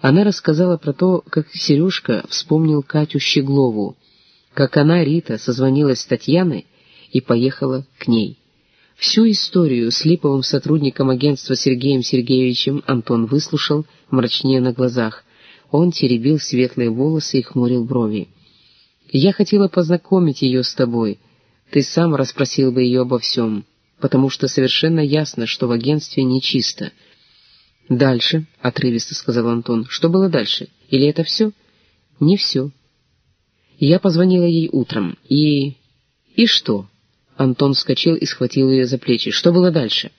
Она рассказала про то, как Сережка вспомнил Катю Щеглову, как она, Рита, созвонилась с Татьяной и поехала к ней. Всю историю с липовым сотрудником агентства Сергеем Сергеевичем Антон выслушал, мрачнее на глазах. Он теребил светлые волосы и хмурил брови. «Я хотела познакомить ее с тобой. Ты сам расспросил бы ее обо всем, потому что совершенно ясно, что в агентстве нечисто». «Дальше», — отрывисто сказал Антон. «Что было дальше? Или это все?» «Не все». Я позвонила ей утром, и... «И что?» Антон вскочил и схватил ее за плечи. «Что было дальше?»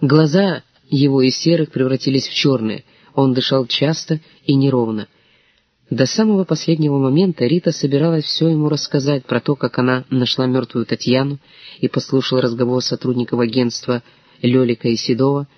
Глаза его из серых превратились в черные. Он дышал часто и неровно. До самого последнего момента Рита собиралась все ему рассказать про то, как она нашла мертвую Татьяну и послушала разговор сотрудников агентства Лелика и Седова,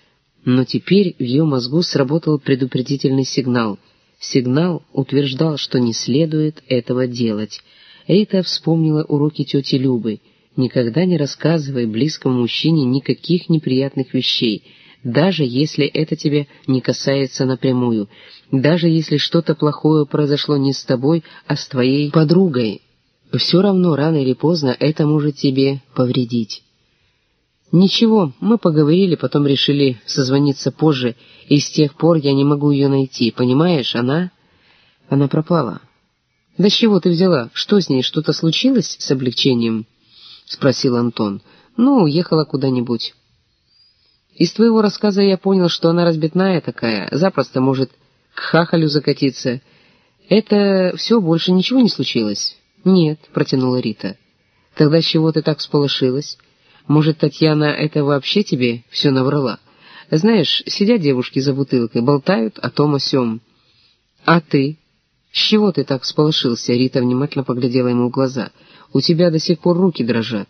но теперь в ее мозгу сработал предупредительный сигнал. Сигнал утверждал, что не следует этого делать. Рита вспомнила уроки тети Любы. «Никогда не рассказывай близкому мужчине никаких неприятных вещей», даже если это тебя не касается напрямую, даже если что-то плохое произошло не с тобой, а с твоей подругой, все равно рано или поздно это может тебе повредить. Ничего, мы поговорили, потом решили созвониться позже, и с тех пор я не могу ее найти, понимаешь, она... Она пропала. «Да чего ты взяла? Что с ней, что-то случилось с облегчением?» — спросил Антон. «Ну, уехала куда-нибудь». Из твоего рассказа я понял, что она разбитная такая, запросто может к хахалю закатиться. Это все, больше ничего не случилось? Нет, протянула Рита. Тогда с чего ты так всполошилась? Может, Татьяна это вообще тебе все наврала? Знаешь, сидят девушки за бутылкой, болтают о том о сём. А ты? С чего ты так всполошился? Рита внимательно поглядела ему в глаза. У тебя до сих пор руки дрожат.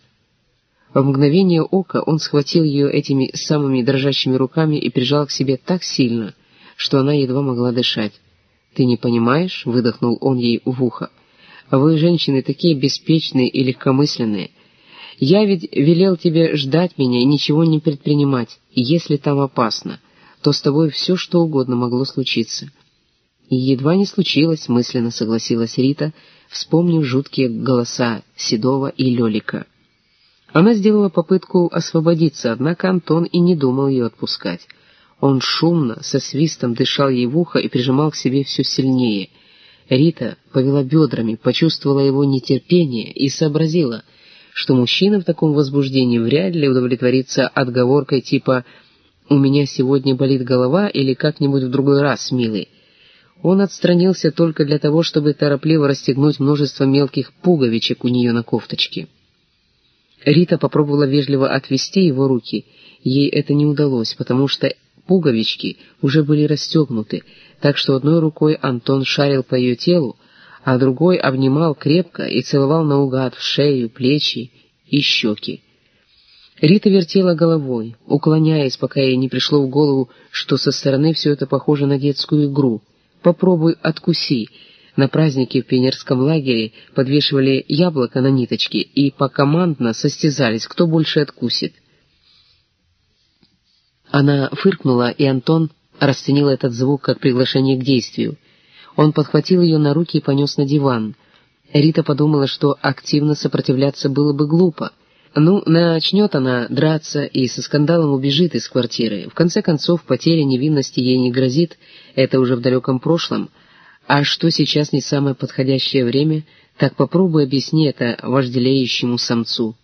В мгновение ока он схватил ее этими самыми дрожащими руками и прижал к себе так сильно, что она едва могла дышать. «Ты не понимаешь?» — выдохнул он ей в ухо. «Вы, женщины, такие беспечные и легкомысленные. Я ведь велел тебе ждать меня и ничего не предпринимать. Если там опасно, то с тобой все что угодно могло случиться». И едва не случилось, мысленно согласилась Рита, вспомнив жуткие голоса Седова и Лелика. Она сделала попытку освободиться, однако Антон и не думал ее отпускать. Он шумно, со свистом дышал ей в ухо и прижимал к себе все сильнее. Рита повела бедрами, почувствовала его нетерпение и сообразила, что мужчина в таком возбуждении вряд ли удовлетворится отговоркой типа «У меня сегодня болит голова» или «Как-нибудь в другой раз, милый». Он отстранился только для того, чтобы торопливо расстегнуть множество мелких пуговичек у нее на кофточке. Рита попробовала вежливо отвести его руки. Ей это не удалось, потому что пуговички уже были расстегнуты, так что одной рукой Антон шарил по ее телу, а другой обнимал крепко и целовал наугад в шею, плечи и щеки. Рита вертела головой, уклоняясь, пока ей не пришло в голову, что со стороны все это похоже на детскую игру. «Попробуй откуси», на празднике в пионерском лагере подвешивали яблоко на ниточке и покомандно состязались, кто больше откусит. Она фыркнула, и Антон расценил этот звук как приглашение к действию. Он подхватил ее на руки и понес на диван. Рита подумала, что активно сопротивляться было бы глупо. Ну, начнет она драться и со скандалом убежит из квартиры. В конце концов, потеря невинности ей не грозит, это уже в далеком прошлом — а что сейчас не самое подходящее время, так попробуй объясни это вожделеющему самцу.